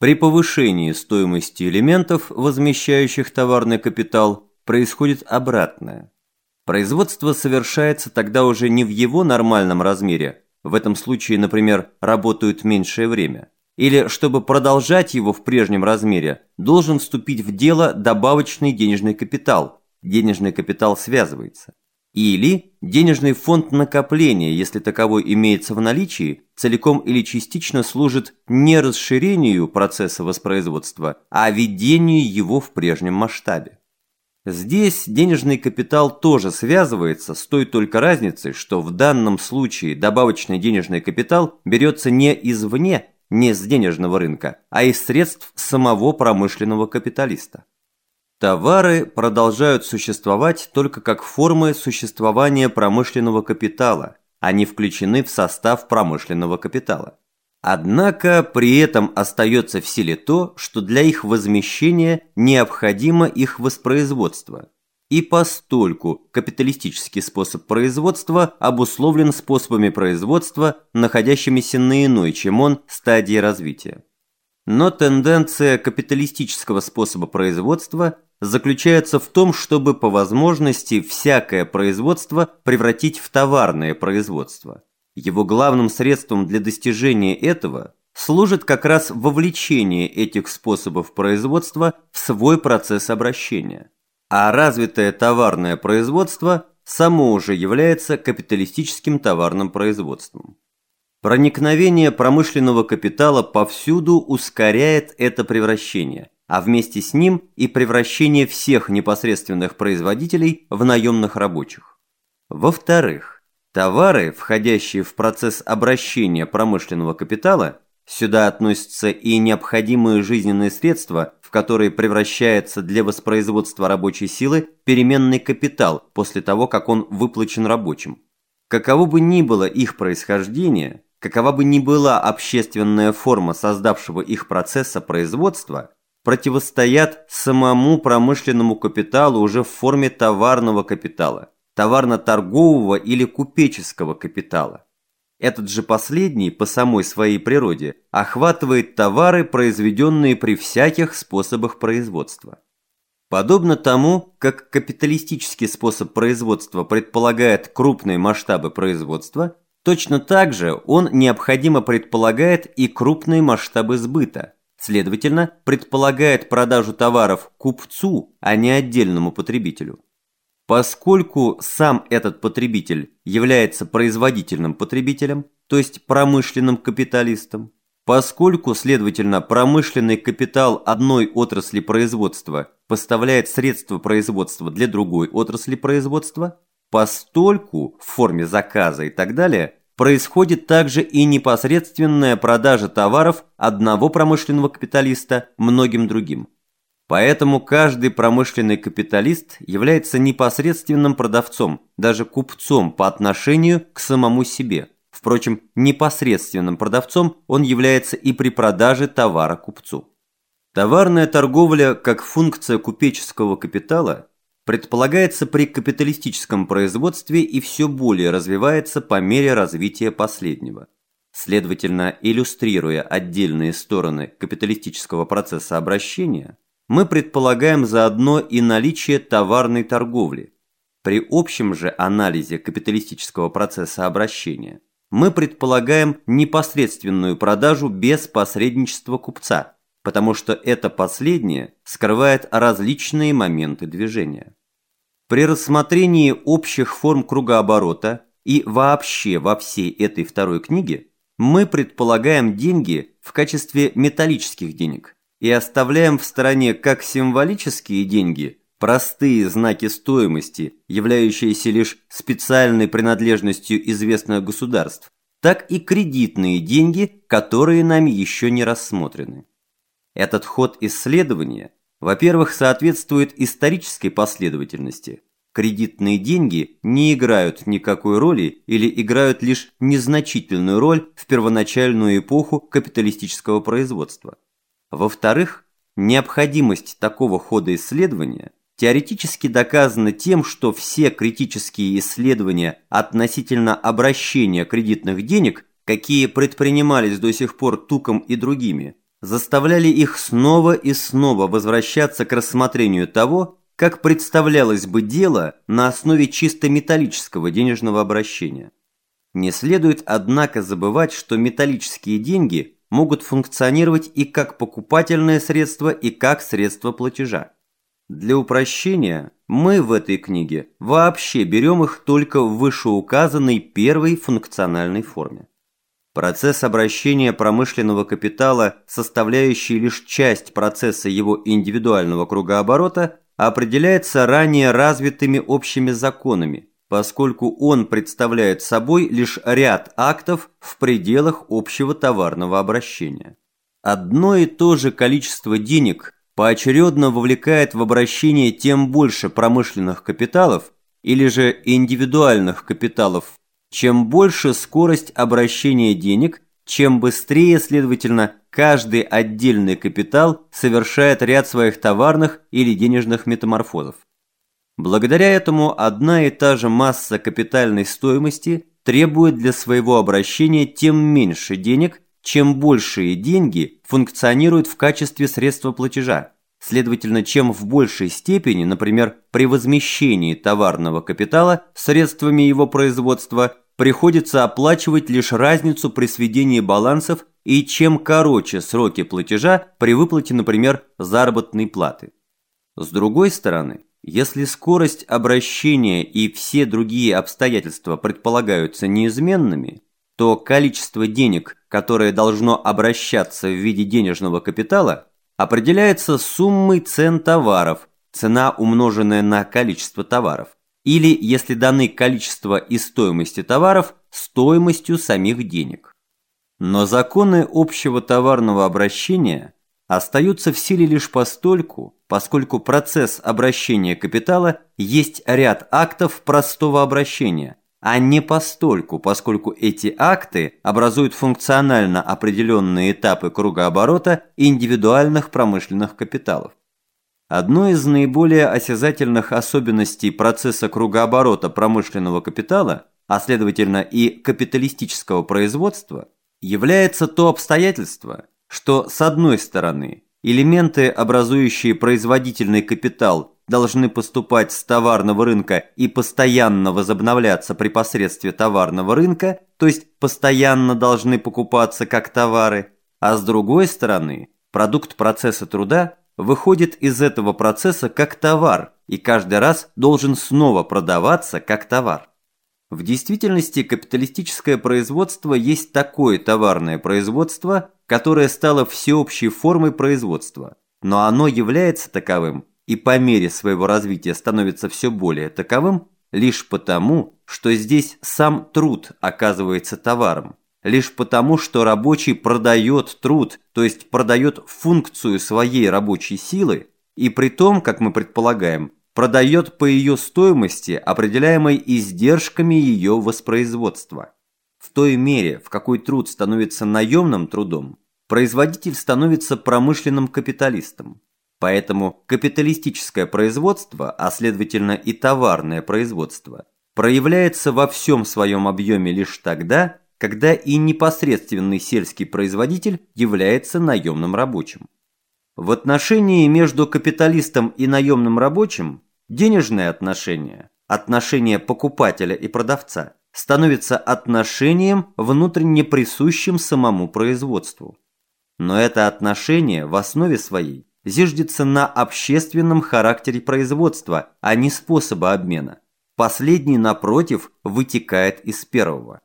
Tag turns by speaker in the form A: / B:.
A: При повышении стоимости элементов, возмещающих товарный капитал, происходит обратное. Производство совершается тогда уже не в его нормальном размере, в этом случае, например, работают меньшее время, или, чтобы продолжать его в прежнем размере, должен вступить в дело добавочный денежный капитал, денежный капитал связывается. Или денежный фонд накопления, если таковой имеется в наличии, целиком или частично служит не расширению процесса воспроизводства, а ведению его в прежнем масштабе. Здесь денежный капитал тоже связывается с той только разницей, что в данном случае добавочный денежный капитал берется не извне, не с денежного рынка, а из средств самого промышленного капиталиста. Товары продолжают существовать только как формы существования промышленного капитала, они включены в состав промышленного капитала. Однако при этом остается в силе то, что для их возмещения необходимо их воспроизводство. И постольку капиталистический способ производства обусловлен способами производства, находящимися на иной, чем он, стадии развития. Но тенденция капиталистического способа производства заключается в том, чтобы по возможности всякое производство превратить в товарное производство. Его главным средством для достижения этого служит как раз вовлечение этих способов производства в свой процесс обращения. А развитое товарное производство само уже является капиталистическим товарным производством. Проникновение промышленного капитала повсюду ускоряет это превращение – а вместе с ним и превращение всех непосредственных производителей в наемных рабочих. Во-вторых, товары, входящие в процесс обращения промышленного капитала, сюда относятся и необходимые жизненные средства, в которые превращается для воспроизводства рабочей силы переменный капитал после того, как он выплачен рабочим. Каково бы ни было их происхождение, какова бы ни была общественная форма создавшего их процесса производства – противостоят самому промышленному капиталу уже в форме товарного капитала, товарно-торгового или купеческого капитала. Этот же последний, по самой своей природе, охватывает товары, произведенные при всяких способах производства. Подобно тому, как капиталистический способ производства предполагает крупные масштабы производства, точно так же он необходимо предполагает и крупные масштабы сбыта – Следовательно, предполагает продажу товаров купцу, а не отдельному потребителю. Поскольку сам этот потребитель является производительным потребителем, то есть промышленным капиталистом, поскольку, следовательно, промышленный капитал одной отрасли производства поставляет средства производства для другой отрасли производства, постольку в форме заказа и так далее – происходит также и непосредственная продажа товаров одного промышленного капиталиста многим другим. Поэтому каждый промышленный капиталист является непосредственным продавцом, даже купцом по отношению к самому себе. Впрочем, непосредственным продавцом он является и при продаже товара купцу. Товарная торговля как функция купеческого капитала предполагается при капиталистическом производстве и все более развивается по мере развития последнего. Следовательно, иллюстрируя отдельные стороны капиталистического процесса обращения, мы предполагаем заодно и наличие товарной торговли. При общем же анализе капиталистического процесса обращения мы предполагаем непосредственную продажу без посредничества купца, потому что это последнее скрывает различные моменты движения. При рассмотрении общих форм кругооборота и вообще во всей этой второй книге мы предполагаем деньги в качестве металлических денег и оставляем в стороне как символические деньги, простые знаки стоимости, являющиеся лишь специальной принадлежностью известных государств, так и кредитные деньги, которые нами еще не рассмотрены. Этот ход исследования – во-первых, соответствует исторической последовательности. Кредитные деньги не играют никакой роли или играют лишь незначительную роль в первоначальную эпоху капиталистического производства. Во-вторых, необходимость такого хода исследования теоретически доказана тем, что все критические исследования относительно обращения кредитных денег, какие предпринимались до сих пор Туком и другими, заставляли их снова и снова возвращаться к рассмотрению того, как представлялось бы дело на основе чисто металлического денежного обращения. Не следует, однако, забывать, что металлические деньги могут функционировать и как покупательное средство, и как средство платежа. Для упрощения мы в этой книге вообще берем их только в вышеуказанной первой функциональной форме. Процесс обращения промышленного капитала, составляющий лишь часть процесса его индивидуального кругооборота, определяется ранее развитыми общими законами, поскольку он представляет собой лишь ряд актов в пределах общего товарного обращения. Одно и то же количество денег поочередно вовлекает в обращение тем больше промышленных капиталов или же индивидуальных капиталов, чем больше скорость обращения денег, чем быстрее, следовательно, каждый отдельный капитал совершает ряд своих товарных или денежных метаморфозов. Благодаря этому одна и та же масса капитальной стоимости требует для своего обращения тем меньше денег, чем большие деньги функционируют в качестве средства платежа. Следовательно, чем в большей степени, например, при возмещении товарного капитала средствами его производства приходится оплачивать лишь разницу при сведении балансов и чем короче сроки платежа при выплате, например, заработной платы. С другой стороны, если скорость обращения и все другие обстоятельства предполагаются неизменными, то количество денег, которое должно обращаться в виде денежного капитала, определяется суммой цен товаров, цена умноженная на количество товаров, или, если даны количество и стоимости товаров, стоимостью самих денег. Но законы общего товарного обращения остаются в силе лишь постольку, поскольку процесс обращения капитала есть ряд актов простого обращения, а не постольку, поскольку эти акты образуют функционально определенные этапы кругооборота индивидуальных промышленных капиталов. Одной из наиболее осязательных особенностей процесса кругооборота промышленного капитала, а следовательно и капиталистического производства, является то обстоятельство, что с одной стороны элементы, образующие производительный капитал, должны поступать с товарного рынка и постоянно возобновляться при посредстве товарного рынка, то есть постоянно должны покупаться как товары, а с другой стороны продукт процесса труда выходит из этого процесса как товар и каждый раз должен снова продаваться как товар. В действительности капиталистическое производство есть такое товарное производство, которое стало всеобщей формой производства, но оно является таковым и по мере своего развития становится все более таковым лишь потому, что здесь сам труд оказывается товаром, лишь потому, что рабочий продает труд, то есть продает функцию своей рабочей силы, и при том, как мы предполагаем, продает по ее стоимости, определяемой издержками ее воспроизводства. В той мере, в какой труд становится наемным трудом, производитель становится промышленным капиталистом. Поэтому капиталистическое производство, а следовательно и товарное производство, проявляется во всем своем объеме лишь тогда, когда и непосредственный сельский производитель является наемным рабочим. В отношении между капиталистом и наемным рабочим денежное отношение, отношение покупателя и продавца, становится отношением, внутренне присущим самому производству. Но это отношение в основе своей зиждется на общественном характере производства, а не способа обмена. Последний, напротив, вытекает из первого.